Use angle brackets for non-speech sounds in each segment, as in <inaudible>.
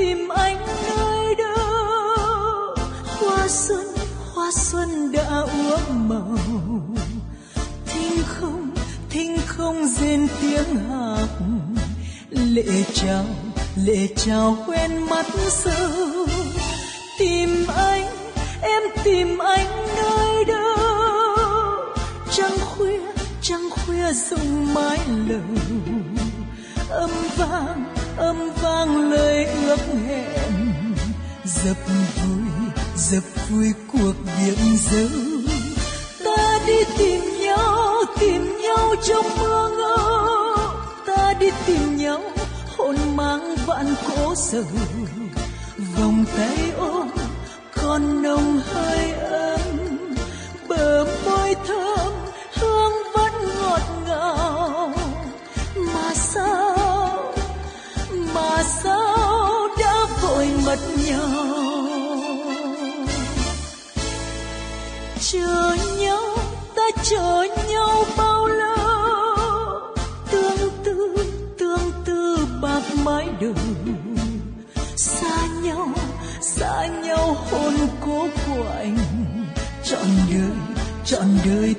tìm anh nơi đâu? Hoa xuân hoa xuân đã úa màu thinh không thinh không rên tiếng hạc lệ chào lệ chào quen mắt sâu tìm anh, em tìm anh nơi đâu? Trăng khuya trăng khuya rụng mái lầu. Âm vang âm vang lời ước hẹn. Dập vui dập vui cuộc biển dấu ta đi tìm nhau tìm nhau trong mưa ngâu ta đi tìm nhau hôn mang vạn cố sầu. Vòng tay ôm còn nồng hơi ấm. Chờ nhau bao lâu? Tương tư tương tư bạc mái đầu xa nhau xa nhau hôn cố của anh. Trọn đời trọn đời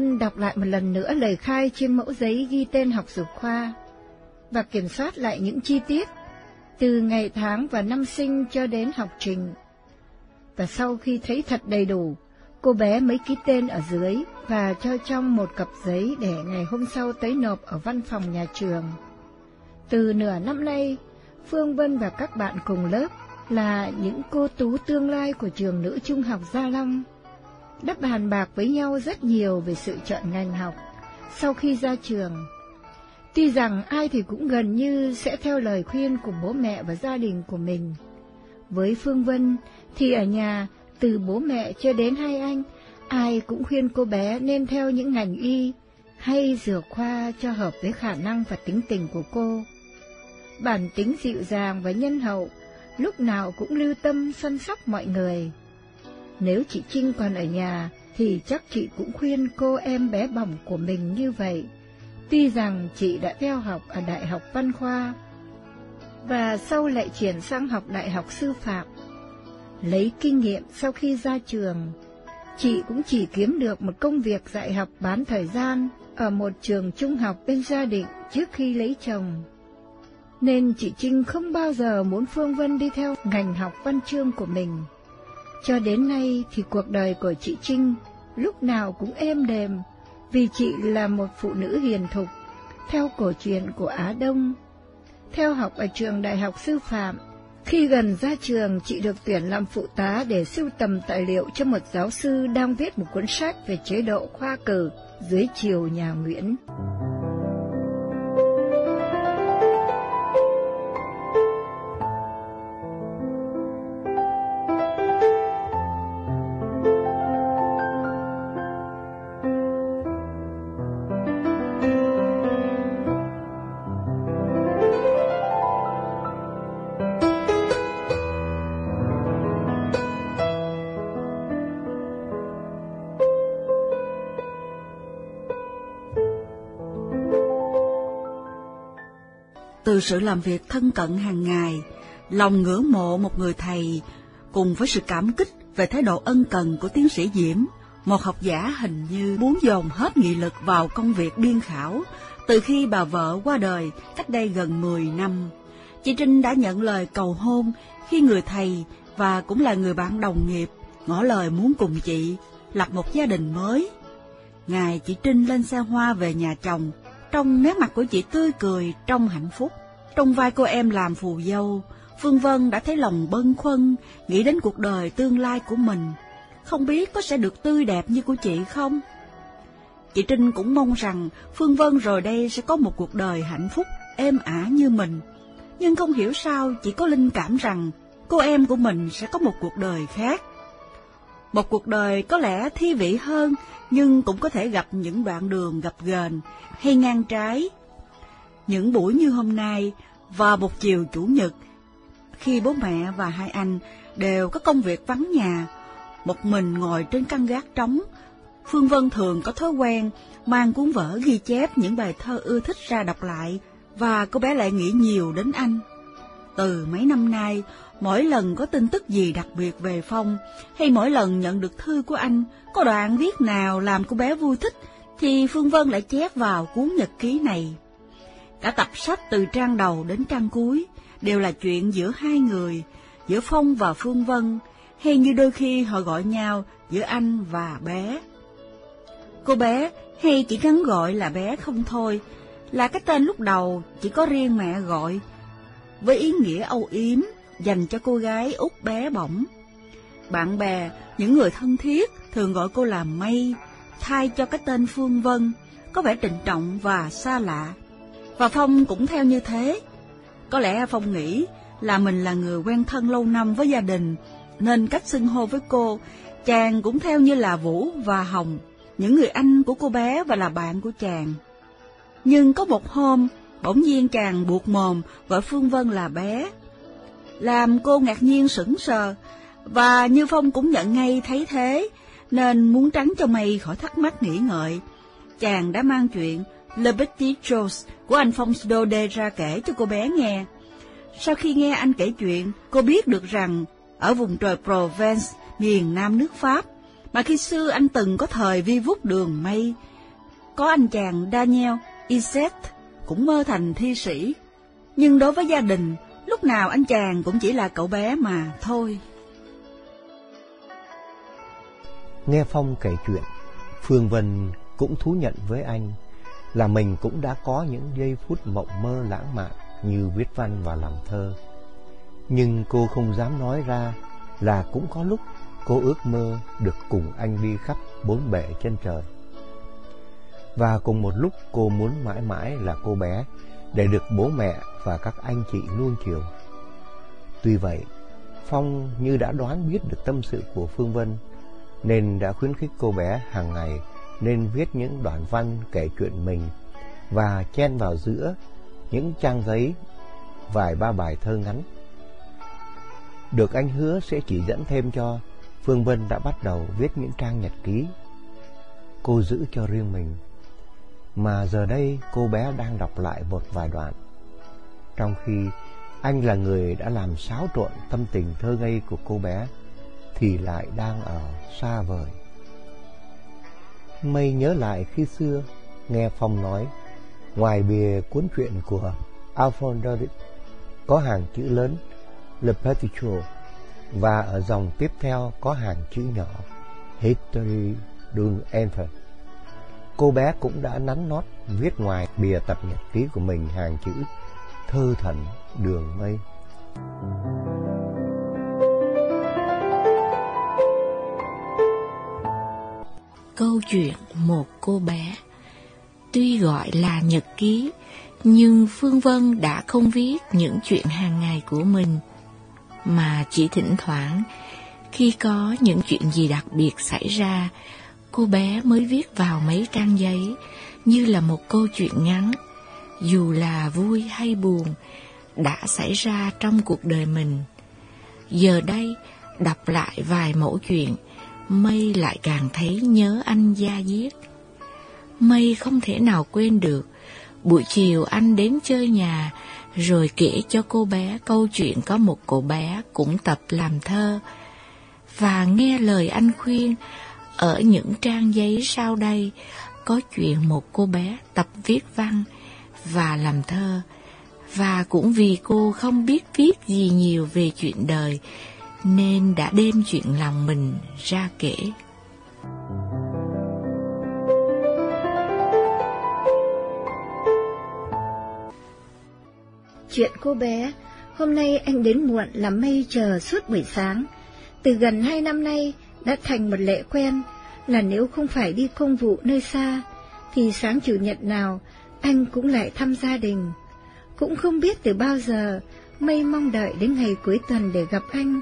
Vân đọc lại một lần nữa lời khai trên mẫu giấy ghi tên học dục khoa và kiểm soát lại những chi tiết từ ngày tháng và năm sinh cho đến học trình. Và sau khi thấy thật đầy đủ, cô bé mới ký tên ở dưới và cho trong một cặp giấy để ngày hôm sau tới nộp ở văn phòng nhà trường. Từ nửa năm nay, Phương Vân và các bạn cùng lớp là những cô tú tương lai của trường nữ trung học Gia Long đã bàn bạc với nhau rất nhiều về sự chọn ngành học sau khi ra trường. Tuy rằng ai thì cũng gần như sẽ theo lời khuyên của bố mẹ và gia đình của mình. Với Phương Vân thì ở nhà, từ bố mẹ cho đến hai anh, ai cũng khuyên cô bé nên theo những ngành y hay dược khoa cho hợp với khả năng và tính tình của cô. Bản tính dịu dàng và nhân hậu, lúc nào cũng lưu tâm săn sóc mọi người. Nếu chị Trinh còn ở nhà, thì chắc chị cũng khuyên cô em bé bỏng của mình như vậy. Tuy rằng chị đã theo học ở Đại học Văn Khoa, và sau lại chuyển sang học Đại học Sư Phạm. Lấy kinh nghiệm sau khi ra trường, chị cũng chỉ kiếm được một công việc dạy học bán thời gian ở một trường trung học bên gia đình trước khi lấy chồng. Nên chị Trinh không bao giờ muốn Phương Vân đi theo ngành học văn chương của mình. Cho đến nay thì cuộc đời của chị Trinh lúc nào cũng êm đềm, vì chị là một phụ nữ hiền thục, theo cổ truyền của Á Đông. Theo học ở trường Đại học Sư Phạm, khi gần ra trường chị được tuyển làm phụ tá để sưu tầm tài liệu cho một giáo sư đang viết một cuốn sách về chế độ khoa cử dưới triều nhà Nguyễn. Từ sự làm việc thân cận hàng ngày, lòng ngưỡng mộ một người thầy, cùng với sự cảm kích về thái độ ân cần của tiến sĩ Diễm, một học giả hình như muốn dồn hết nghị lực vào công việc biên khảo, từ khi bà vợ qua đời cách đây gần 10 năm. Chị Trinh đã nhận lời cầu hôn khi người thầy và cũng là người bạn đồng nghiệp ngỏ lời muốn cùng chị lập một gia đình mới. Ngày chị Trinh lên xe hoa về nhà chồng, trong nét mặt của chị tươi cười trong hạnh phúc. Trong vai cô em làm phù dâu, Phương Vân đã thấy lòng bâng khuâng, nghĩ đến cuộc đời tương lai của mình. Không biết có sẽ được tươi đẹp như của chị không? Chị Trinh cũng mong rằng Phương Vân rồi đây sẽ có một cuộc đời hạnh phúc, êm ả như mình. Nhưng không hiểu sao chị có linh cảm rằng cô em của mình sẽ có một cuộc đời khác. Một cuộc đời có lẽ thi vị hơn, nhưng cũng có thể gặp những đoạn đường gập ghềnh hay ngang trái. Những buổi như hôm nay, vào một chiều chủ nhật, khi bố mẹ và hai anh đều có công việc vắng nhà, một mình ngồi trên căn gác trống, Phương Vân thường có thói quen mang cuốn vở ghi chép những bài thơ ưa thích ra đọc lại, và cô bé lại nghĩ nhiều đến anh. Từ mấy năm nay, mỗi lần có tin tức gì đặc biệt về Phong, hay mỗi lần nhận được thư của anh, có đoạn viết nào làm cô bé vui thích, thì Phương Vân lại chép vào cuốn nhật ký này. Cả tập sách từ trang đầu đến trang cuối đều là chuyện giữa hai người, giữa Phong và Phương Vân, hay như đôi khi họ gọi nhau giữa anh và bé. Cô bé hay chỉ ngắn gọi là bé không thôi, là cái tên lúc đầu chỉ có riêng mẹ gọi, với ý nghĩa âu yếm dành cho cô gái út bé bỏng. Bạn bè, những người thân thiết thường gọi cô là Mây, thay cho cái tên Phương Vân, có vẻ trịnh trọng và xa lạ. Và Phong cũng theo như thế. Có lẽ Phong nghĩ là mình là người quen thân lâu năm với gia đình, nên cách xưng hô với cô, chàng cũng theo như là Vũ và Hồng, những người anh của cô bé và là bạn của chàng. Nhưng có một hôm, bỗng nhiên chàng buộc mồm gọi Phương Vân là bé. Làm cô ngạc nhiên sững sờ, và Như Phong cũng nhận ngay thấy thế, nên muốn tránh cho mày khỏi thắc mắc nghĩ ngợi. Chàng đã mang chuyện Le Petit Chose của anh Phong Dode ra kể cho cô bé nghe. Sau khi nghe anh kể chuyện, cô biết được rằng ở vùng trời Provence, miền nam nước Pháp, mà khi xưa anh từng có thời vi vút đường mây, có anh chàng Daniel Iset cũng mơ thành thi sĩ. Nhưng đối với gia đình, lúc nào anh chàng cũng chỉ là cậu bé mà thôi. Nghe Phong kể chuyện, Phương Vân cũng thú nhận với anh là mình cũng đã có những giây phút mộng mơ lãng mạn như viết văn và làm thơ. Nhưng cô không dám nói ra là cũng có lúc cô ước mơ được cùng anh đi khắp bốn bể chân trời. Và cùng một lúc cô muốn mãi mãi là cô bé để được bố mẹ và các anh chị nuông chiều. Tuy vậy, Phong như đã đoán biết được tâm sự của Phương Vân, nên đã khuyến khích cô bé hàng ngày nên viết những đoạn văn kể chuyện mình và chen vào giữa những trang giấy vài ba bài thơ ngắn. Được anh hứa sẽ chỉ dẫn thêm cho, Phương Vân đã bắt đầu viết những trang nhật ký. Cô giữ cho riêng mình, mà giờ đây cô bé đang đọc lại một vài đoạn. Trong khi anh là người đã làm xáo trộn tâm tình thơ ngây của cô bé, thì lại đang ở xa vời. Mây nhớ lại khi xưa, nghe Phong nói, ngoài bìa cuốn truyện của Alphonse Daudet có hàng chữ lớn Le Petit Jour và ở dòng tiếp theo có hàng chữ nhỏ History d'un enfant. Cô bé cũng đã nắn nót viết ngoài bìa tập nhật ký của mình hàng chữ thơ thần đường mây. Câu chuyện một cô bé Tuy gọi là nhật ký, nhưng Phương Vân đã không viết những chuyện hàng ngày của mình, mà chỉ thỉnh thoảng, khi có những chuyện gì đặc biệt xảy ra, cô bé mới viết vào mấy trang giấy như là một câu chuyện ngắn, dù là vui hay buồn, đã xảy ra trong cuộc đời mình. Giờ đây, đọc lại vài mẫu chuyện, Mây lại càng thấy nhớ anh gia diết. Mây không thể nào quên được, buổi chiều anh đến chơi nhà, rồi kể cho cô bé câu chuyện có một cô bé cũng tập làm thơ. Và nghe lời anh khuyên, ở những trang giấy sau đây có chuyện một cô bé tập viết văn và làm thơ. Và cũng vì cô không biết viết gì nhiều về chuyện đời, nên đã đem chuyện lòng mình ra kể. Chuyện cô bé, hôm nay anh đến muộn làm mây chờ suốt buổi sáng. Từ gần hai năm nay đã thành một lệ quen là nếu không phải đi công vụ nơi xa, thì sáng chủ nhật nào anh cũng lại thăm gia đình. Cũng không biết từ bao giờ Mây mong đợi đến ngày cuối tuần để gặp anh.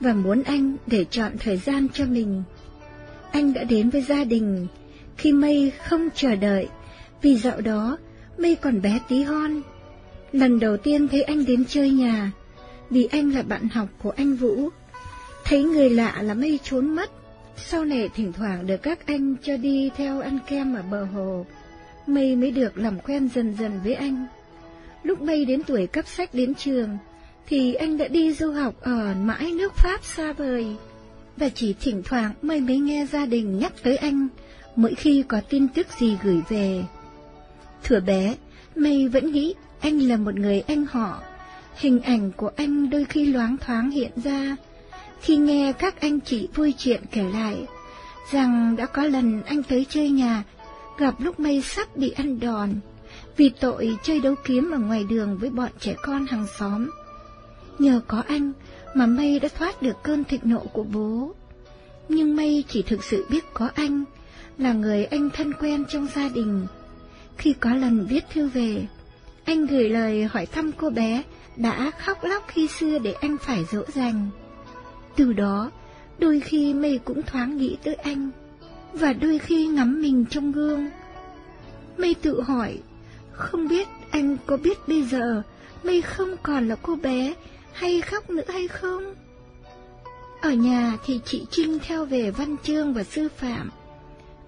và muốn anh để chọn thời gian cho mình. Anh đã đến với gia đình khi Mây không chờ đợi, vì dạo đó Mây còn bé tí hon. Lần đầu tiên thấy anh đến chơi nhà, vì anh là bạn học của anh Vũ. Thấy người lạ là Mây trốn mất, sau này thỉnh thoảng được các anh cho đi theo ăn kem ở bờ hồ. Mây mới được làm quen dần dần với anh. Lúc Mây đến tuổi cấp sách đến trường, thì anh đã đi du học ở mãi nước Pháp xa vời. Và chỉ thỉnh thoảng Mây mới nghe gia đình nhắc tới anh, mỗi khi có tin tức gì gửi về. Thừa bé, Mây vẫn nghĩ anh là một người anh họ. Hình ảnh của anh đôi khi loáng thoáng hiện ra, khi nghe các anh chị vui chuyện kể lại, rằng đã có lần anh tới chơi nhà, gặp lúc Mây sắp bị ăn đòn, vì tội chơi đấu kiếm ở ngoài đường với bọn trẻ con hàng xóm. Nhờ có anh mà Mây đã thoát được cơn thịnh nộ của bố. Nhưng Mây chỉ thực sự biết có anh, là người anh thân quen trong gia đình. Khi có lần viết thư về, anh gửi lời hỏi thăm cô bé đã khóc lóc khi xưa để anh phải dỗ dành. Từ đó, đôi khi Mây cũng thoáng nghĩ tới anh, và đôi khi ngắm mình trong gương. Mây tự hỏi, không biết anh có biết bây giờ Mây không còn là cô bé hay khóc nữa hay không? Ở nhà thì chị Trinh theo về văn chương và sư phạm,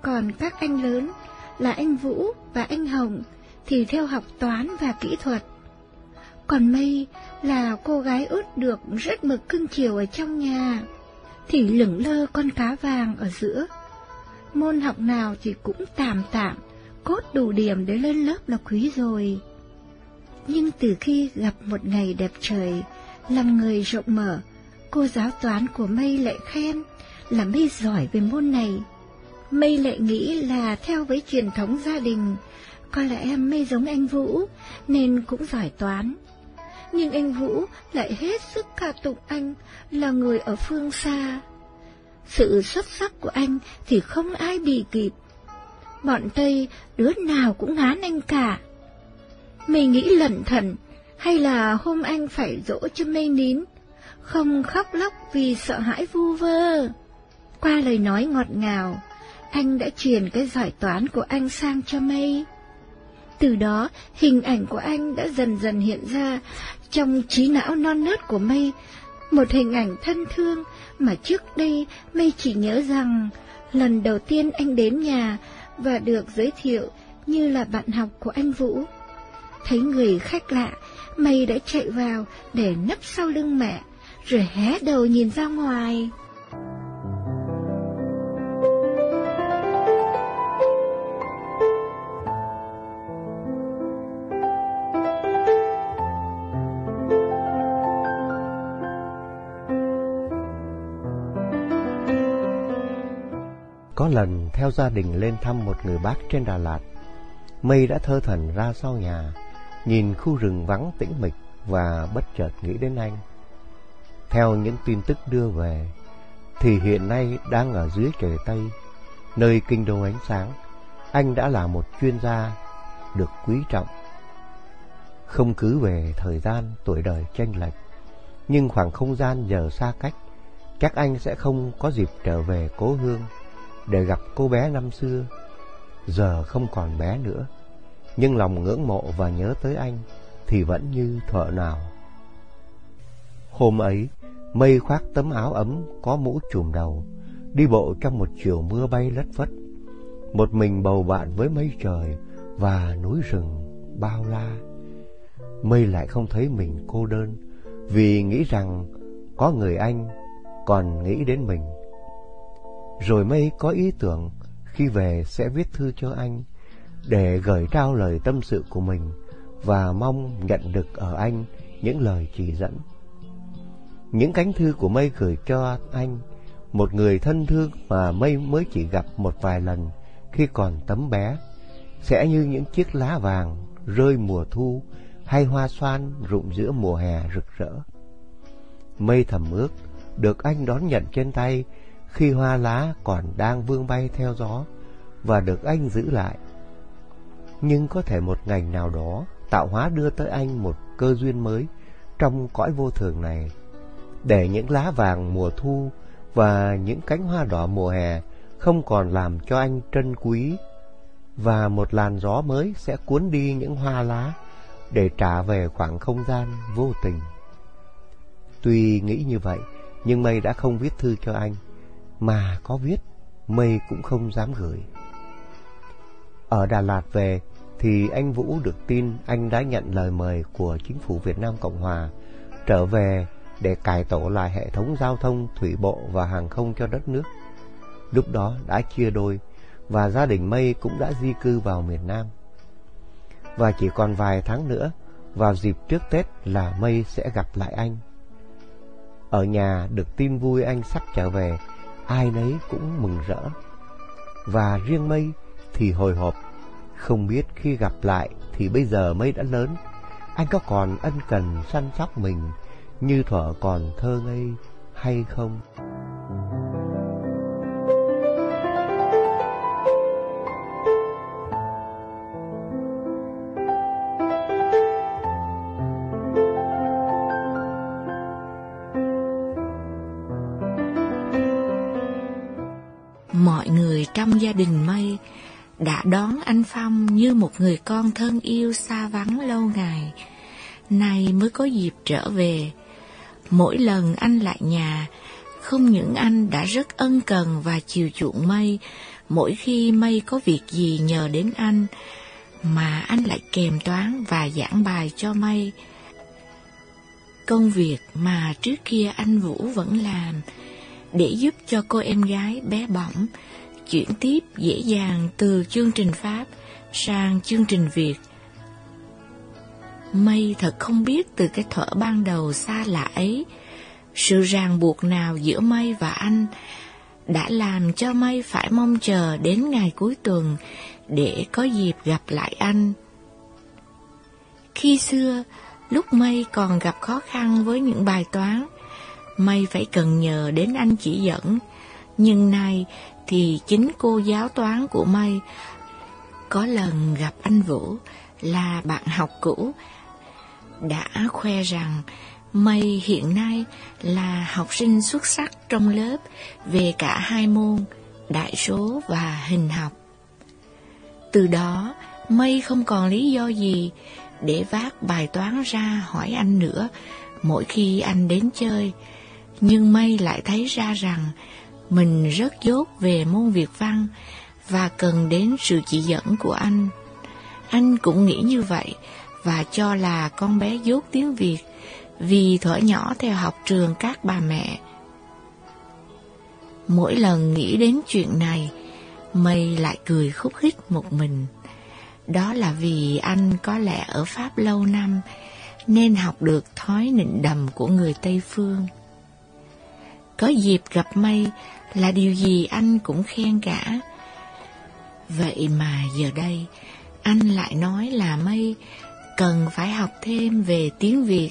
còn các anh lớn là anh Vũ và anh Hồng thì theo học toán và kỹ thuật. Còn Mây là cô gái út được rất mực cưng chiều ở trong nhà, thì lửng lơ con cá vàng ở giữa. Môn học nào thì cũng tạm tạm, cốt đủ điểm để lên lớp là quý rồi. Nhưng từ khi gặp một ngày đẹp trời, làm người rộng mở, cô giáo toán của Mây lại khen là Mây giỏi về môn này. Mây lại nghĩ là theo với truyền thống gia đình, có lẽ em Mây giống anh Vũ, nên cũng giỏi toán. Nhưng anh Vũ lại hết sức ca tụng anh là người ở phương xa. Sự xuất sắc của anh thì không ai bị kịp. Bọn Tây đứa nào cũng ngán anh cả. mày nghĩ lẩn thận, hay là hôm anh phải dỗ cho mây nín, không khóc lóc vì sợ hãi vu vơ. Qua lời nói ngọt ngào, anh đã truyền cái giỏi toán của anh sang cho mây. Từ đó, hình ảnh của anh đã dần dần hiện ra trong trí não non nớt của mây, một hình ảnh thân thương mà trước đây mây chỉ nhớ rằng lần đầu tiên anh đến nhà và được giới thiệu như là bạn học của anh Vũ. Thấy người khách lạ, mây đã chạy vào để nấp sau lưng mẹ, rồi hé đầu nhìn ra ngoài. Lần theo gia đình lên thăm một người bác trên Đà Lạt, Mây đã thơ thần ra sau nhà, nhìn khu rừng vắng tĩnh mịch và bất chợt nghĩ đến anh. Theo những tin tức đưa về, thì hiện nay đang ở dưới trời Tây, nơi kinh đô ánh sáng, anh đã là một chuyên gia được quý trọng. Không cứ về thời gian, tuổi đời tranh lệch, nhưng khoảng không gian giờ xa cách, chắc anh sẽ không có dịp trở về cố hương để gặp cô bé năm xưa. Giờ không còn bé nữa, nhưng lòng ngưỡng mộ và nhớ tới anh thì vẫn như thợ nào. Hôm ấy, mây khoác tấm áo ấm có mũ trùm đầu, đi bộ trong một chiều mưa bay lất phất. Một mình bầu bạn với mây trời và núi rừng bao la. Mây lại không thấy mình cô đơn, vì nghĩ rằng có người anh còn nghĩ đến mình. Rồi Mây có ý tưởng khi về sẽ viết thư cho anh để gửi trao lời tâm sự của mình và mong nhận được ở anh những lời chỉ dẫn. Những cánh thư của Mây gửi cho anh, một người thân thương mà Mây mới chỉ gặp một vài lần khi còn tấm bé, sẽ như những chiếc lá vàng rơi mùa thu hay hoa xoan rụng giữa mùa hè rực rỡ. Mây thầm ước được anh đón nhận trên tay khi hoa lá còn đang vương bay theo gió và được anh giữ lại. Nhưng có thể một ngày nào đó tạo hóa đưa tới anh một cơ duyên mới trong cõi vô thường này. để những lá vàng mùa thu và những cánh hoa đỏ mùa hè không còn làm cho anh trân quý và một làn gió mới sẽ cuốn đi những hoa lá để trả về khoảng không gian vô tình. Tuy nghĩ như vậy, nhưng Mây đã không viết thư cho anh, mà có viết, Mây cũng không dám gửi. Ở Đà Lạt về thì anh Vũ được tin anh đã nhận lời mời của chính phủ Việt Nam Cộng Hòa trở về để cải tổ lại hệ thống giao thông thủy bộ và hàng không cho đất nước. Lúc đó đã chia đôi và gia đình Mây cũng đã di cư vào miền Nam. Và chỉ còn vài tháng nữa, vào dịp trước Tết là Mây sẽ gặp lại anh. Ở nhà được tin vui anh sắp trở về, ai nấy cũng mừng rỡ. Và riêng Mây thì hồi hộp, không biết khi gặp lại thì bây giờ Mây đã lớn, anh có còn ân cần săn sóc mình như thuở còn thơ ngây hay không? Phong như một người con thân yêu xa vắng lâu ngày, nay mới có dịp trở về. Mỗi lần anh lại nhà, không những anh đã rất ân cần và chiều chuộng Mây mỗi khi Mây có việc gì nhờ đến anh, mà anh lại kèm toán và giảng bài cho Mây. Công việc mà trước kia anh Vũ vẫn làm, để giúp cho cô em gái bé bỏng chuyển tiếp dễ dàng từ chương trình Pháp sang chương trình Việt. Mây thật không biết từ cái thở ban đầu xa lạ ấy, sự ràng buộc nào giữa Mây và anh đã làm cho Mây phải mong chờ đến ngày cuối tuần để có dịp gặp lại anh. Khi xưa, lúc Mây còn gặp khó khăn với những bài toán, Mây phải cần nhờ đến anh chỉ dẫn, nhưng nay thì chính cô giáo toán của Mây có lần gặp anh Vũ là bạn học cũ đã khoe rằng Mây hiện nay là học sinh xuất sắc trong lớp về cả hai môn đại số và hình học. Từ đó, Mây không còn lý do gì để vác bài toán ra hỏi anh nữa mỗi khi anh đến chơi. Nhưng Mây lại thấy ra rằng mình rất dốt về môn Việt văn và cần đến sự chỉ dẫn của anh. Anh cũng nghĩ như vậy và cho là con bé dốt tiếng Việt vì thuở nhỏ theo học trường các bà mẹ. Mỗi lần nghĩ đến chuyện này, Mây lại cười khúc khích một mình. Đó là vì anh có lẽ ở Pháp lâu năm nên học được thói nịnh đầm của người Tây Phương. Có dịp gặp Mây là điều gì anh cũng khen cả. Vậy mà giờ đây, anh lại nói là Mây cần phải học thêm về tiếng Việt.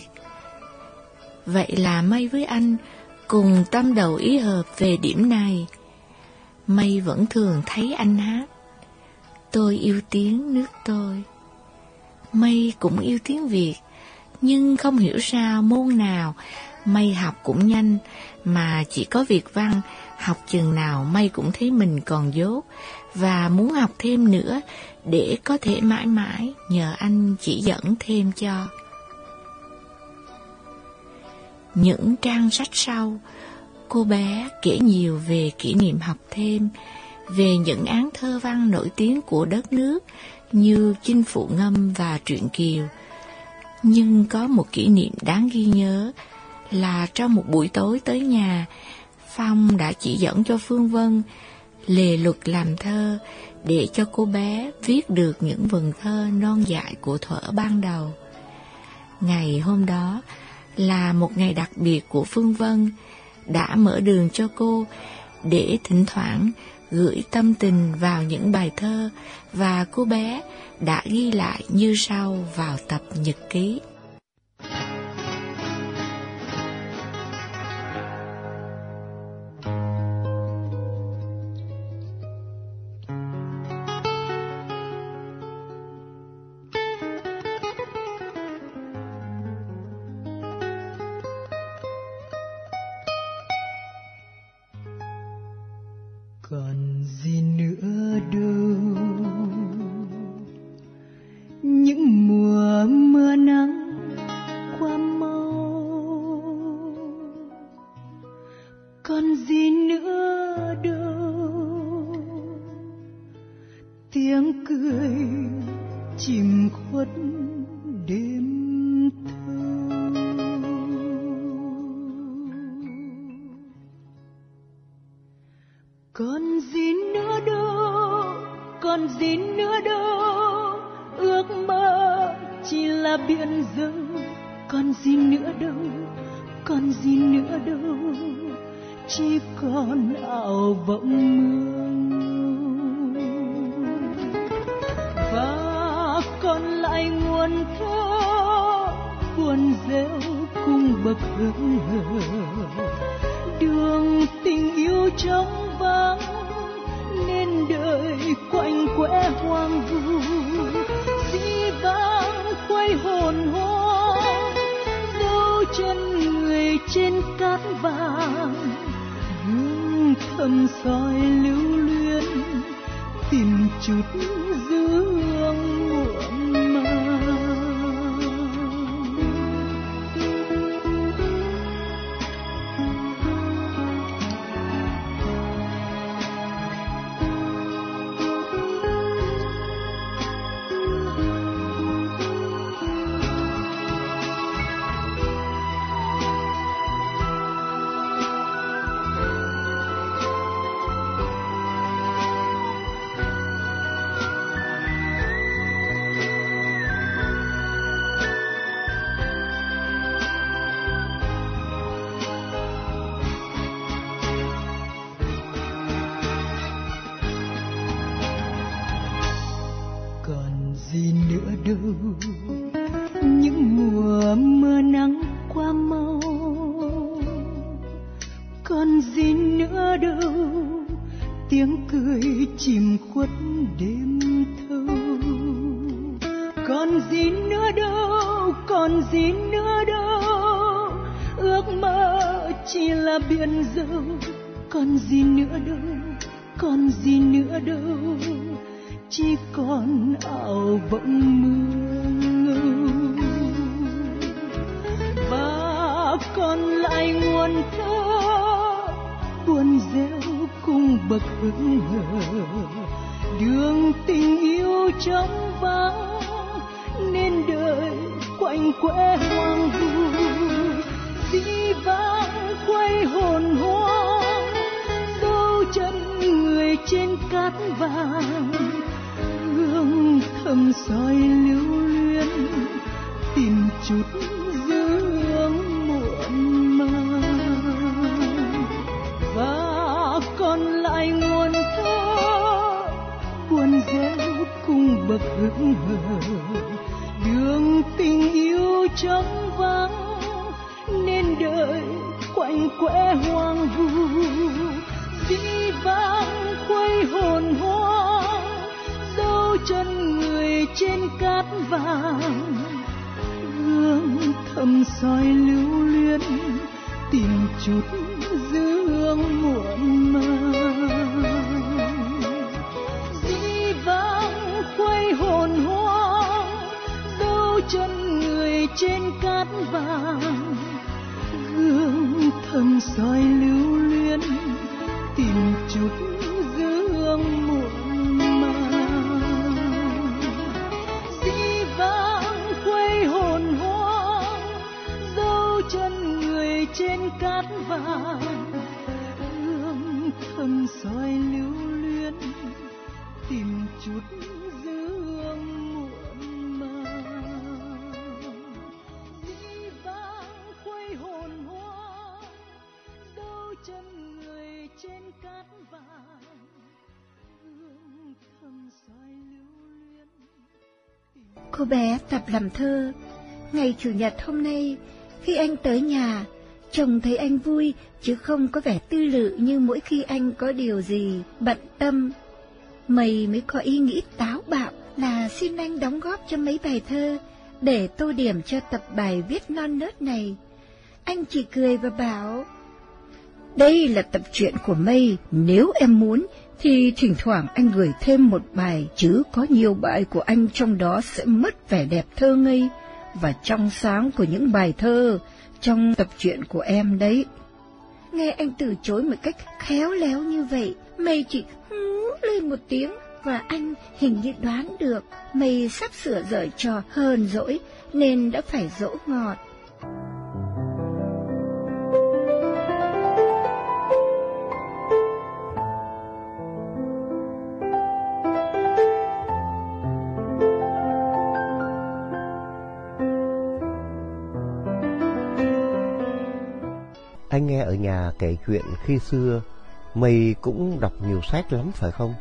Vậy là Mây với anh cùng tâm đầu ý hợp về điểm này. Mây vẫn thường thấy anh hát. Tôi yêu tiếng nước tôi. Mây cũng yêu tiếng Việt, nhưng không hiểu sao môn nào Mây học cũng nhanh, mà chỉ có việc văn, học chừng nào Mây cũng thấy mình còn dốt, và muốn học thêm nữa để có thể mãi mãi nhờ anh chỉ dẫn thêm cho. Những trang sách sau, cô bé kể nhiều về kỷ niệm học thêm, về những án thơ văn nổi tiếng của đất nước như Chinh Phụ Ngâm và Truyện Kiều. Nhưng có một kỷ niệm đáng ghi nhớ là trong một buổi tối tới nhà, Phong đã chỉ dẫn cho Phương Vân lề luật làm thơ để cho cô bé viết được những vần thơ non dại của thuở ban đầu. Ngày hôm đó là một ngày đặc biệt của Phương Vân, đã mở đường cho cô để thỉnh thoảng gửi tâm tình vào những bài thơ và cô bé đã ghi lại như sau vào tập nhật ký. cát vàng hương thơm soi lưu luyến tìm chút rơi lưu luyến tìm chút Cô bé tập làm thơ. Ngày Chủ nhật hôm nay, khi anh tới nhà, chồng thấy anh vui chứ không có vẻ tư lự như mỗi khi anh có điều gì bận tâm. Mày mới có ý nghĩ táo bạo là xin anh đóng góp cho mấy bài thơ để tô điểm cho tập bài viết non nớt này. Anh chỉ cười và bảo, đây là tập truyện của mây, nếu em muốn thì thỉnh thoảng anh gửi thêm một bài chứ có nhiều bài của anh trong đó sẽ mất vẻ đẹp thơ ngây và trong sáng của những bài thơ trong tập truyện của em đấy. Nghe anh từ chối một cách khéo léo như vậy, mày chỉ hú lên một tiếng và anh hình như đoán được mày sắp sửa dở trò hờn dỗi nên đã phải dỗ ngọt. Kể chuyện khi xưa, mày cũng đọc nhiều sách lắm phải không?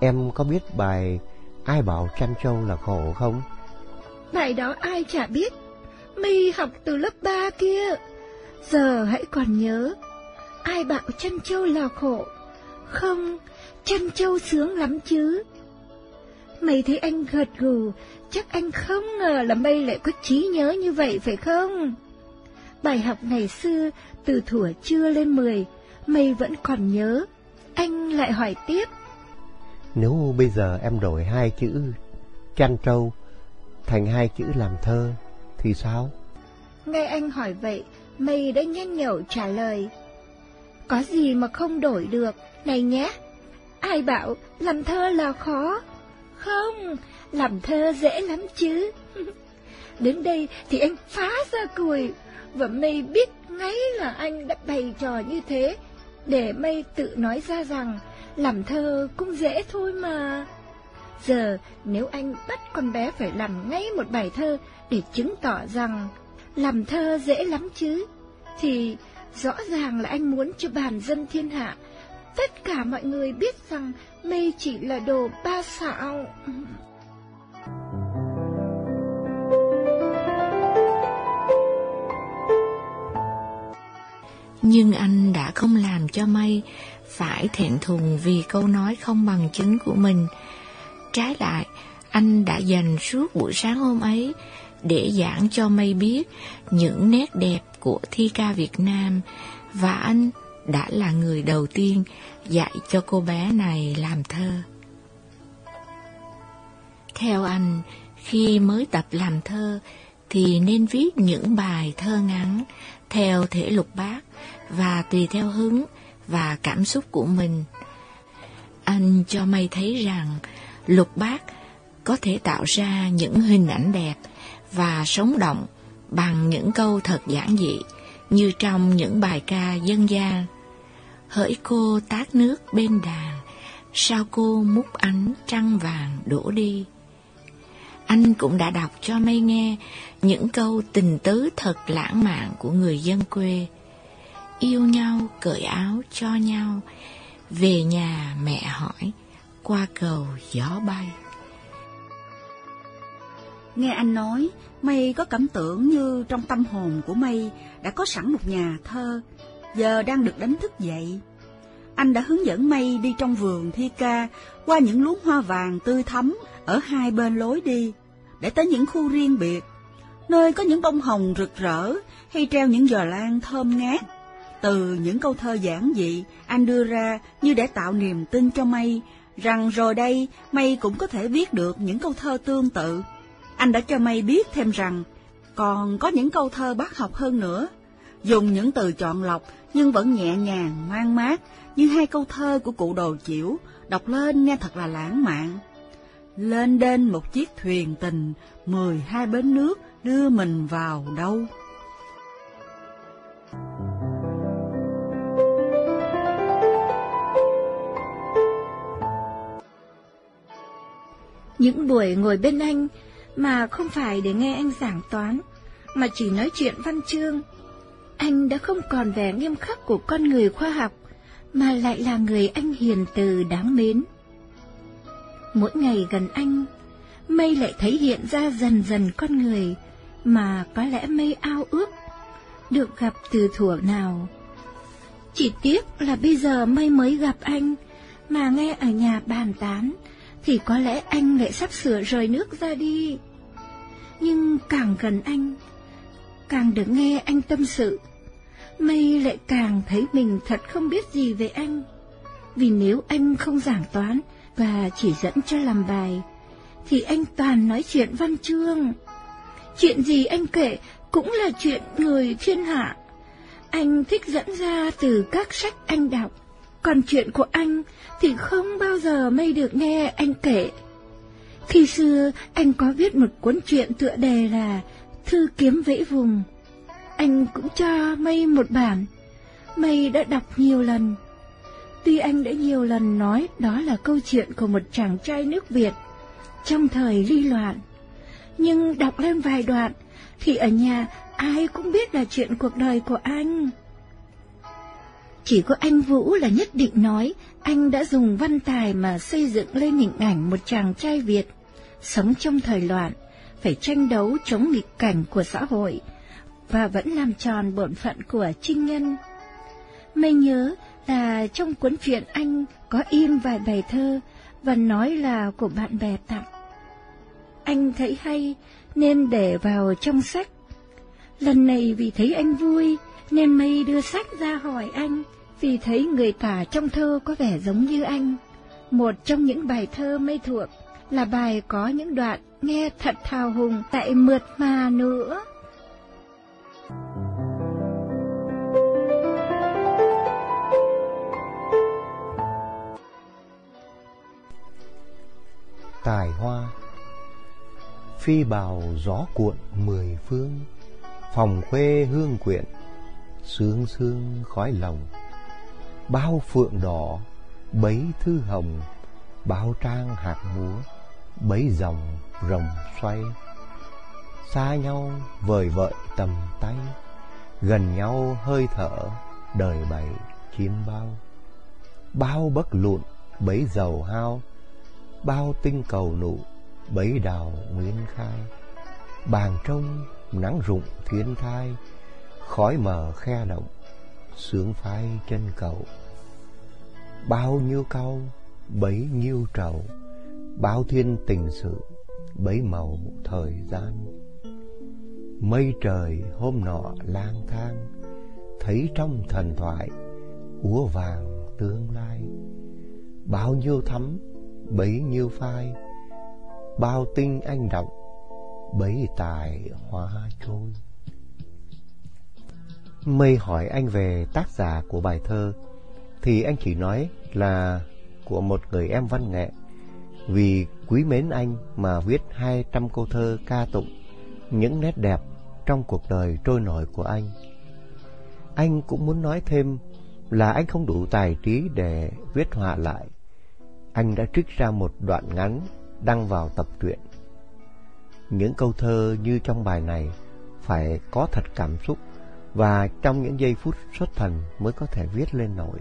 Em có biết bài Ai bảo chăn trâu là khổ không? Bài đó ai chả biết Mày học từ lớp ba kia Giờ hãy còn nhớ, Ai bảo chăn trâu là khổ Không Chăn trâu sướng lắm chứ Mày thấy anh gật gù, Chắc anh không ngờ là mây lại có trí nhớ như vậy phải không? Bài học ngày xưa từ thuở chưa lên mười, mây vẫn còn nhớ. Anh lại hỏi tiếp. Nếu bây giờ em đổi hai chữ chăn trâu thành hai chữ làm thơ, thì sao? Nghe anh hỏi vậy, mây đã nhanh nhẩu trả lời. Có gì mà không đổi được, này nhé. Ai bảo làm thơ là khó? Không, làm thơ dễ lắm chứ. <laughs> Đến đây thì anh phá ra cười, và mây biết ngay là anh đã bày trò như thế, để mây tự nói ra rằng làm thơ cũng dễ thôi mà. Giờ nếu anh bắt con bé phải làm ngay một bài thơ để chứng tỏ rằng làm thơ dễ lắm chứ, thì rõ ràng là anh muốn cho bàn dân thiên hạ tất cả mọi người biết rằng mây chỉ là đồ ba xạo. Nhưng anh đã không làm cho Mây phải thẹn thùng vì câu nói không bằng chứng của mình. Trái lại, anh đã dành suốt buổi sáng hôm ấy để giảng cho Mây biết những nét đẹp của thi ca Việt Nam và anh đã là người đầu tiên dạy cho cô bé này làm thơ. Theo anh, khi mới tập làm thơ thì nên viết những bài thơ ngắn theo thể lục bát và tùy theo hứng và cảm xúc của mình. Anh cho mây thấy rằng lục bát có thể tạo ra những hình ảnh đẹp và sống động bằng những câu thật giản dị như trong những bài ca dân gian. Hỡi cô tát nước bên đàn, sao cô múc ánh trăng vàng đổ đi. Anh cũng đã đọc cho mây nghe những câu tình tứ thật lãng mạn của người dân quê. Yêu nhau, cởi áo cho nhau, về nhà mẹ hỏi, qua cầu gió bay. Nghe anh nói, mây có cảm tưởng như trong tâm hồn của mây đã có sẵn một nhà thơ, giờ đang được đánh thức dậy. Anh đã hướng dẫn mây đi trong vườn thi ca, qua những luống hoa vàng tươi thắm ở hai bên lối đi, để tới những khu riêng biệt nơi có những bông hồng rực rỡ hay treo những giò lan thơm ngát từ những câu thơ giản dị anh đưa ra như để tạo niềm tin cho Mây rằng rồi đây Mây cũng có thể viết được những câu thơ tương tự. Anh đã cho Mây biết thêm rằng còn có những câu thơ bác học hơn nữa, dùng những từ chọn lọc nhưng vẫn nhẹ nhàng, mang mát như hai câu thơ của cụ đồ chiểu, đọc lên nghe thật là lãng mạn. Lên đên một chiếc thuyền tình, mười hai bến nước đưa mình vào đâu. Những buổi ngồi bên anh mà không phải để nghe anh giảng toán, mà chỉ nói chuyện văn chương. Anh đã không còn vẻ nghiêm khắc của con người khoa học, mà lại là người anh hiền từ đáng mến. Mỗi ngày gần anh, mây lại thấy hiện ra dần dần con người mà có lẽ mây ao ước được gặp từ thuở nào. Chỉ tiếc là bây giờ mây mới gặp anh, mà nghe ở nhà bàn tán, thì có lẽ anh lại sắp sửa rời nước ra đi. Nhưng càng gần anh, càng được nghe anh tâm sự, Mây lại càng thấy mình thật không biết gì về anh. Vì nếu anh không giảng toán và chỉ dẫn cho làm bài, thì anh toàn nói chuyện văn chương. Chuyện gì anh kể cũng là chuyện người thiên hạ. Anh thích dẫn ra từ các sách anh đọc, còn chuyện của anh thì không bao giờ mây được nghe anh kể. Khi xưa, anh có viết một cuốn truyện tựa đề là Thư kiếm vẫy vùng. Anh cũng cho Mây một bản. Mây đã đọc nhiều lần. Tuy anh đã nhiều lần nói đó là câu chuyện của một chàng trai nước Việt trong thời ly loạn. Nhưng đọc lên vài đoạn thì ở nhà ai cũng biết là chuyện cuộc đời của anh. Chỉ có anh Vũ là nhất định nói anh đã dùng văn tài mà xây dựng lên hình ảnh một chàng trai Việt sống trong thời loạn, phải tranh đấu chống nghịch cảnh của xã hội và vẫn làm tròn bổn phận của trinh nhân. Mây nhớ là trong cuốn truyện anh có in vài bài thơ và nói là của bạn bè tặng. Anh thấy hay, nên để vào trong sách. Lần này vì thấy anh vui, nên Mây đưa sách ra hỏi anh, vì thấy người tả trong thơ có vẻ giống như anh. Một trong những bài thơ Mây thuộc là bài có những đoạn nghe thật thào hùng tại mượt mà nữa. Tài hoa Phi bào gió cuộn mười phương, Phòng khuê hương quyện Sương sương khói lòng Bao phượng đỏ, Bấy thư hồng, Bao trang hạt múa, bấy dòng rồng xoay. Xa nhau vời vợi tầm tay, gần nhau hơi thở đời bày chim bao. Bao bất lụn bấy dầu hao, bao tinh cầu nụ bấy đào nguyên khai bàn trông nắng rụng thiên thai, khói mờ khe động, sướng phai chân cầu. Bao nhiêu câu bấy nhiêu trầu, Bao thiên tình sự, Bấy màu thời gian. Mây trời hôm nọ lang thang, Thấy trong thần thoại Úa vàng tương lai. Bao nhiêu thắm, Bấy nhiêu phai Bao tinh anh động, Bấy tài hóa trôi Mây hỏi anh về tác giả của bài thơ, Thì anh chỉ nói là của một người em văn nghệ vì quý mến anh mà viết hai trăm câu thơ ca tụng, những nét đẹp trong cuộc đời trôi nổi của anh. Anh cũng muốn nói thêm là anh không đủ tài trí để viết họa lại. Anh đã trích ra một đoạn ngắn đăng vào tập truyện. Những câu thơ như trong bài này phải có thật cảm xúc và trong những giây phút xuất thần mới có thể viết lên nổi.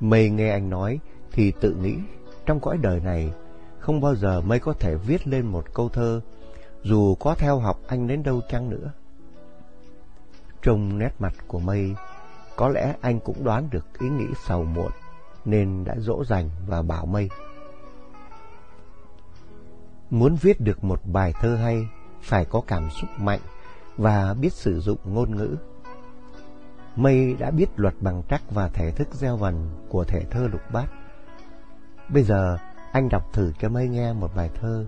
Mây nghe anh nói thì tự nghĩ trong cõi đời này, không bao giờ mây có thể viết lên một câu thơ, dù có theo học anh đến đâu chăng nữa. Trong nét mặt của mây, có lẽ anh cũng đoán được ý nghĩ sầu muộn, nên đã dỗ dành và bảo mây. Muốn viết được một bài thơ hay, phải có cảm xúc mạnh và biết sử dụng ngôn ngữ. Mây đã biết luật bằng trắc và thể thức gieo vần của thể thơ lục bát. Bây giờ anh đọc thử cho Mây nghe một bài thơ.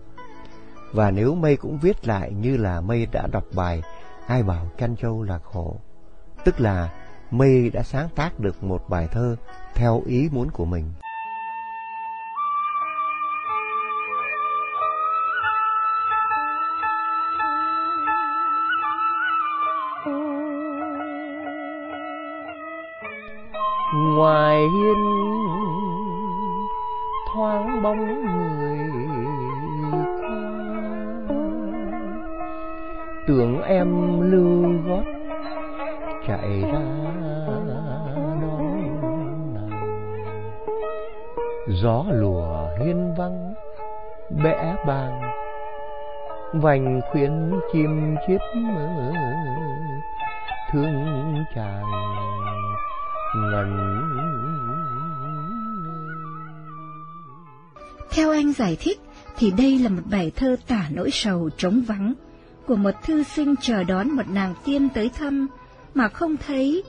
Và nếu Mây cũng viết lại như là Mây đã đọc bài Ai bảo chăn châu là khổ. Tức là Mây đã sáng tác được một bài thơ theo ý muốn của mình. Ngoài hiên, thoáng bóng người qua. Tưởng em lưu gót chạy ra đón nàng gió lùa hiên vắng, bẽ bàng, vành khuyến chim chiếp thương chàng Ngành... Theo anh giải thích thì đây là một bài thơ tả nỗi sầu trống vắng của một thư sinh chờ đón một nàng tiên tới thăm mà không thấy.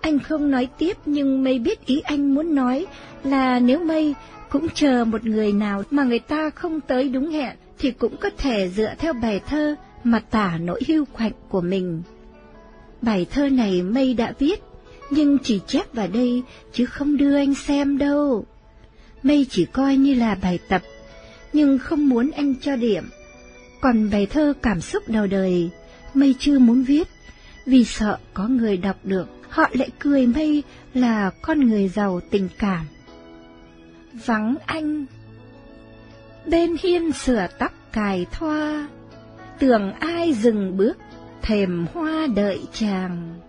Anh không nói tiếp nhưng Mây biết ý anh muốn nói là nếu Mây cũng chờ một người nào mà người ta không tới đúng hẹn thì cũng có thể dựa theo bài thơ mà tả nỗi hưu quạnh của mình. Bài thơ này Mây đã viết, nhưng chỉ chép vào đây chứ không đưa anh xem đâu. Mây chỉ coi như là bài tập, nhưng không muốn anh cho điểm. Còn bài thơ cảm xúc đầu đời, Mây chưa muốn viết, vì sợ có người đọc được, họ lại cười Mây là con người giàu tình cảm. Vắng anh Bên hiên sửa tóc cài thoa, tưởng ai dừng bước, thềm hoa đợi chàng.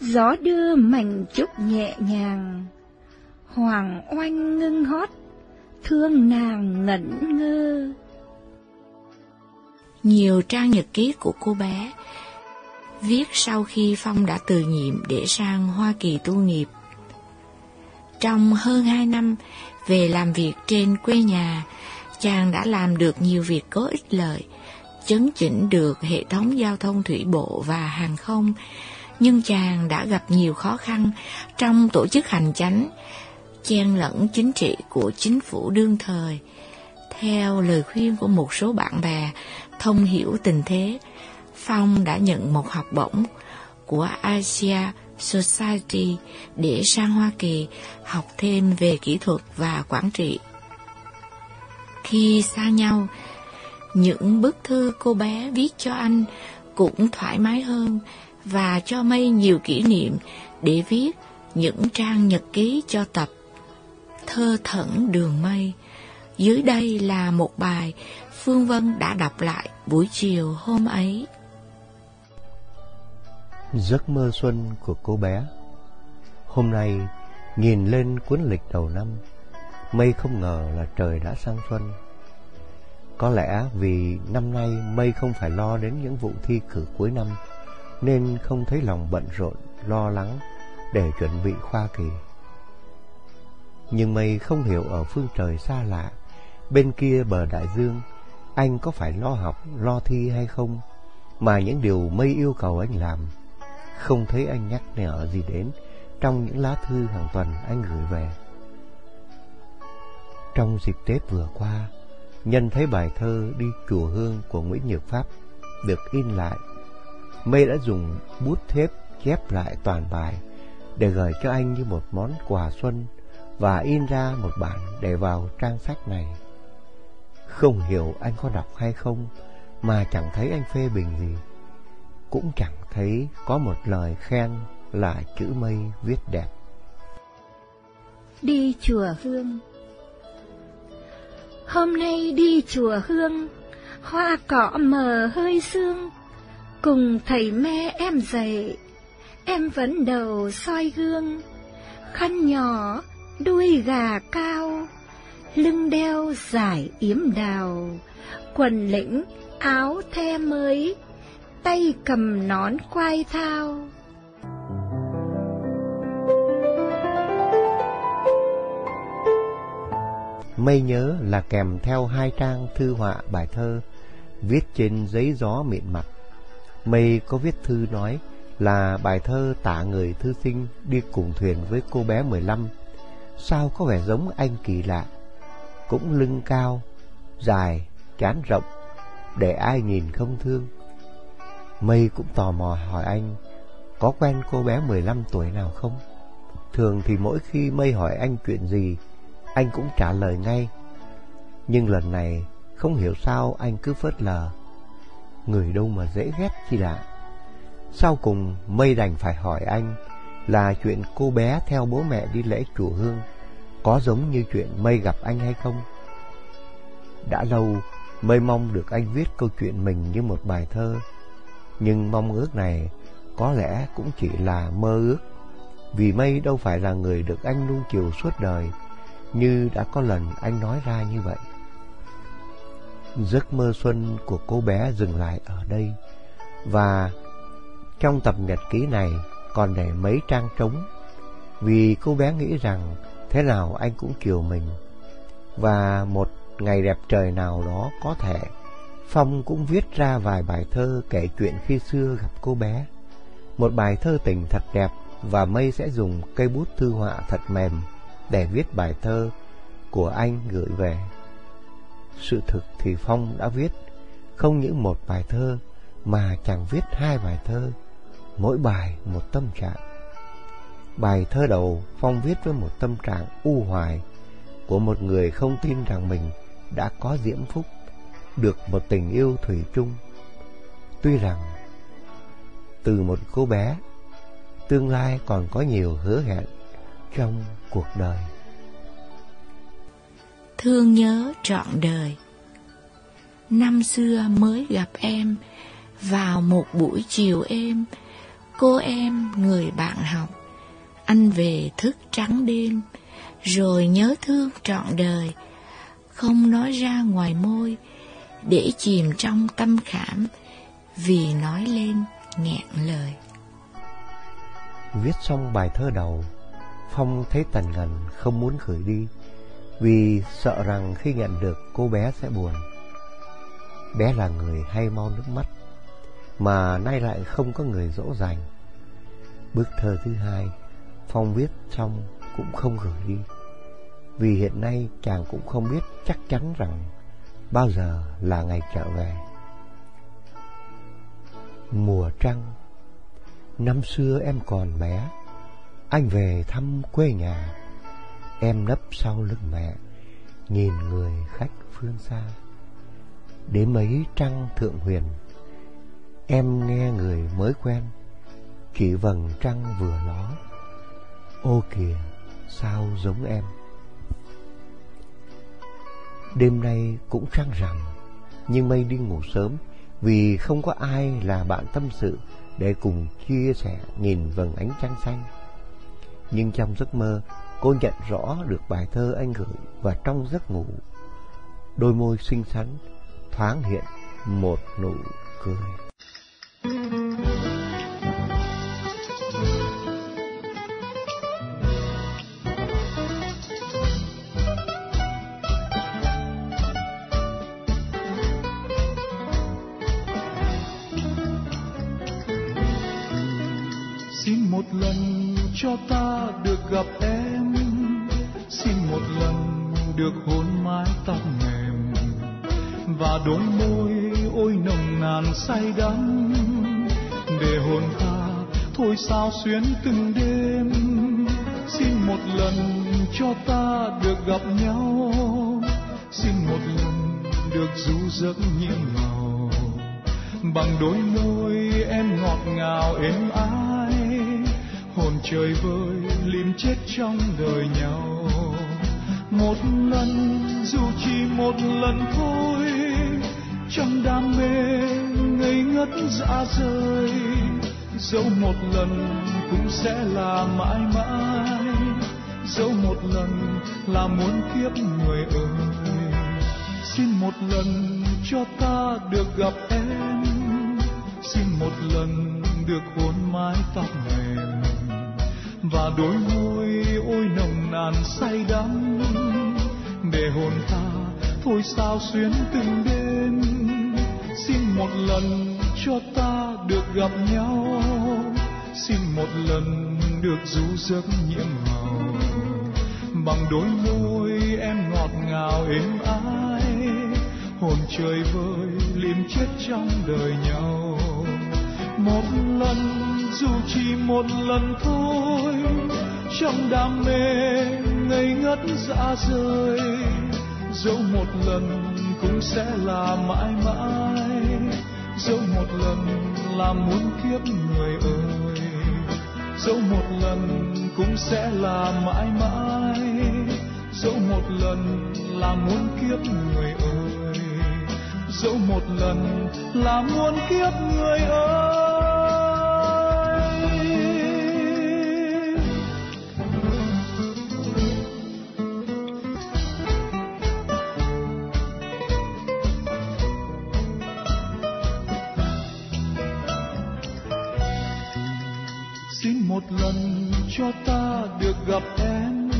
Gió đưa mảnh trúc nhẹ nhàng, hoàng oanh ngưng hót, thương nàng ngẩn ngơ. Nhiều trang nhật ký của cô bé viết sau khi Phong đã từ nhiệm để sang Hoa Kỳ tu nghiệp. Trong hơn hai năm về làm việc trên quê nhà, chàng đã làm được nhiều việc có ích lợi, chấn chỉnh được hệ thống giao thông thủy bộ và hàng không, nhưng chàng đã gặp nhiều khó khăn trong tổ chức hành chánh, chen lẫn chính trị của chính phủ đương thời. Theo lời khuyên của một số bạn bè thông hiểu tình thế, Phong đã nhận một học bổng của Asia Society để sang Hoa Kỳ học thêm về kỹ thuật và quản trị. Khi xa nhau, những bức thư cô bé viết cho anh cũng thoải mái hơn và cho Mây nhiều kỷ niệm để viết những trang nhật ký cho tập Thơ thẩn đường mây. Dưới đây là một bài Phương Vân đã đọc lại buổi chiều hôm ấy. Giấc mơ xuân của cô bé Hôm nay, nhìn lên cuốn lịch đầu năm, Mây không ngờ là trời đã sang xuân Có lẽ vì năm nay Mây không phải lo đến những vụ thi cử cuối năm nên không thấy lòng bận rộn, lo lắng để chuẩn bị khoa kỳ Nhưng Mây không hiểu ở phương trời xa lạ Bên kia bờ đại dương Anh có phải lo học, lo thi hay không Mà những điều Mây yêu cầu anh làm Không thấy anh nhắc nhở gì đến Trong những lá thư hàng tuần anh gửi về trong dịp Tết vừa qua, nhân thấy bài thơ Đi chùa hương của Nguyễn Nhược Pháp được in lại. Mây đã dùng bút thép chép lại toàn bài để gửi cho anh như một món quà xuân và in ra một bản để vào trang sách này. Không hiểu anh có đọc hay không mà chẳng thấy anh phê bình gì. Cũng chẳng thấy có một lời khen là chữ mây viết đẹp. Đi chùa hương Hôm nay đi chùa Hương, hoa cỏ mờ hơi sương, cùng thầy me em dậy, em vẫn đầu soi gương, khăn nhỏ, đuôi gà cao, lưng đeo giải yếm đào, quần lĩnh, áo the mới, tay cầm nón quai thao. Mây nhớ là kèm theo hai trang thư họa bài thơ viết trên giấy gió mịn mặt. Mây có viết thư nói là bài thơ tả người thư sinh đi cùng thuyền với cô bé 15. Sao có vẻ giống anh kỳ lạ, cũng lưng cao, dài, chán rộng, để ai nhìn không thương. Mây cũng tò mò hỏi anh có quen cô bé 15 tuổi nào không? Thường thì mỗi khi Mây hỏi anh chuyện gì anh cũng trả lời ngay. Nhưng lần này không hiểu sao anh cứ phớt lờ. Người đâu mà dễ ghét chi lạ. Sau cùng, mây đành phải hỏi anh là chuyện cô bé theo bố mẹ đi lễ chùa hương có giống như chuyện mây gặp anh hay không? Đã lâu, mây mong được anh viết câu chuyện mình như một bài thơ. Nhưng mong ước này có lẽ cũng chỉ là mơ ước. Vì mây đâu phải là người được anh nuông chiều suốt đời, như đã có lần anh nói ra như vậy. Giấc mơ xuân của cô bé dừng lại ở đây và trong tập nhật ký này còn để mấy trang trống, vì cô bé nghĩ rằng thế nào anh cũng chiều mình và một ngày đẹp trời nào đó có thể, Phong cũng viết ra vài bài thơ kể chuyện khi xưa gặp cô bé. Một bài thơ tình thật đẹp và Mây sẽ dùng cây bút thư họa thật mềm để viết bài thơ của anh gửi về. Sự thực thì Phong đã viết không những một bài thơ mà chàng viết hai bài thơ, mỗi bài một tâm trạng. Bài thơ đầu Phong viết với một tâm trạng u hoài của một người không tin rằng mình đã có diễm phúc, được một tình yêu thủy chung. Tuy rằng từ một cô bé, tương lai còn có nhiều hứa hẹn trong cuộc đời. Thương nhớ trọn đời. Năm xưa mới gặp em, Vào một buổi chiều êm, Cô em, người bạn học, Anh về thức trắng đêm, Rồi nhớ thương trọn đời, Không nói ra ngoài môi, Để chìm trong tâm khảm, Vì nói lên nghẹn lời. Viết xong bài thơ đầu, Phong thấy tần ngần không muốn gửi đi. Vì sợ rằng khi nhận được, cô bé sẽ buồn. Bé là người hay mau nước mắt, Mà nay lại không có người dỗ dành. Bức thơ thứ hai, Phong viết xong cũng không gửi đi. Vì hiện nay chàng cũng không biết chắc chắn rằng Bao giờ là ngày trở về. Mùa trăng, Năm xưa em còn bé, Anh về thăm quê nhà. Em nấp sau lưng mẹ, Nhìn người khách phương xa. Đến mấy trăng thượng huyền, Em nghe người mới quen Chỉ vầng trăng vừa ló. Ô kìa, sao giống em? Đêm nay cũng trăng rằm, Nhưng mây đi ngủ sớm, Vì không có ai là bạn tâm sự Để cùng chia sẻ, nhìn vầng ánh trăng xanh. Nhưng trong giấc mơ Cô nhận rõ được bài thơ anh gửi Và trong giấc ngủ, Đôi môi xinh xắn thoáng hiện một nụ cười. Say đắm. Để hồn ta thôi sao xuyến từng đêm. Xin một lần cho ta được gặp nhau. Xin một lần được du giấc nhiệm màu. Bằng đôi môi em ngọt ngào, êm ái hồn trời vơi, liêm chết trong đời nhau. Một lần, dù chỉ một lần thôi, trong đam mê ngây ngất dã rời. Dẫu một lần cũng sẽ là mãi mãi. Dẫu một lần là muốn kiếp người ơi xin một lần cho ta được gặp em. Xin một lần được hôn mái tóc mềm. Và đôi môi ôi nồng nàn say đắm. Để hồn ta thôi sao xuyến từng đêm xin một lần cho ta được gặp nhau. Xin một lần được du giấc nhiễm màu. Bằng đôi môi em ngọt ngào êm ái. Hồn trời vơi liêm chết trong đời nhau. Một lần, dù chỉ một lần thôi. Trong đam mê ngây ngất dã rời, dẫu một lần cũng sẽ là mãi mãi dẫu một lần là muốn kiếp người ơi, dẫu một lần cũng sẽ là mãi mãi. Dẫu một lần là muốn kiếp người ơi, dẫu một lần là muốn kiếp người ơi. Xin một lần cho ta được gặp em.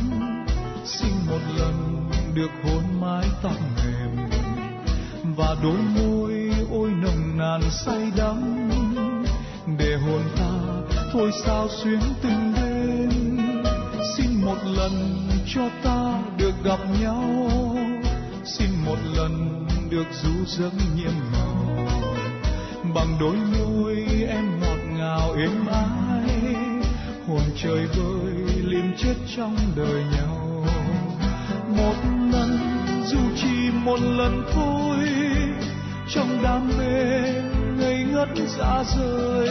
Xin một lần được hôn mái tóc mềm. Và đôi môi ôi nồng nàn say đắm. Để hồn ta thôi sao xuyến từng đêm. Xin một lần cho ta được gặp nhau. Xin một lần được du dẫm nhiệm màu. Bằng đôi môi em ngọt ngào êm ái ngoài trời vơi, liêm chết trong đời nhau. Một lần dù chỉ một lần thôi, trong đam mê ngây ngất ra rời,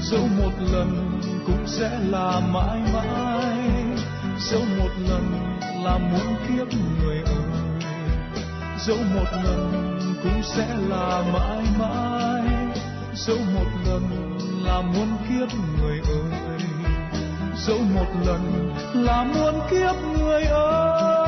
dẫu một lần cũng sẽ là mãi mãi, dẫu một lần là muôn kiếp người ơi dẫu một lần cũng sẽ là mãi mãi, dẫu một lần là muôn kiếp người ơi dẫu một lần là muôn kiếp người ơi.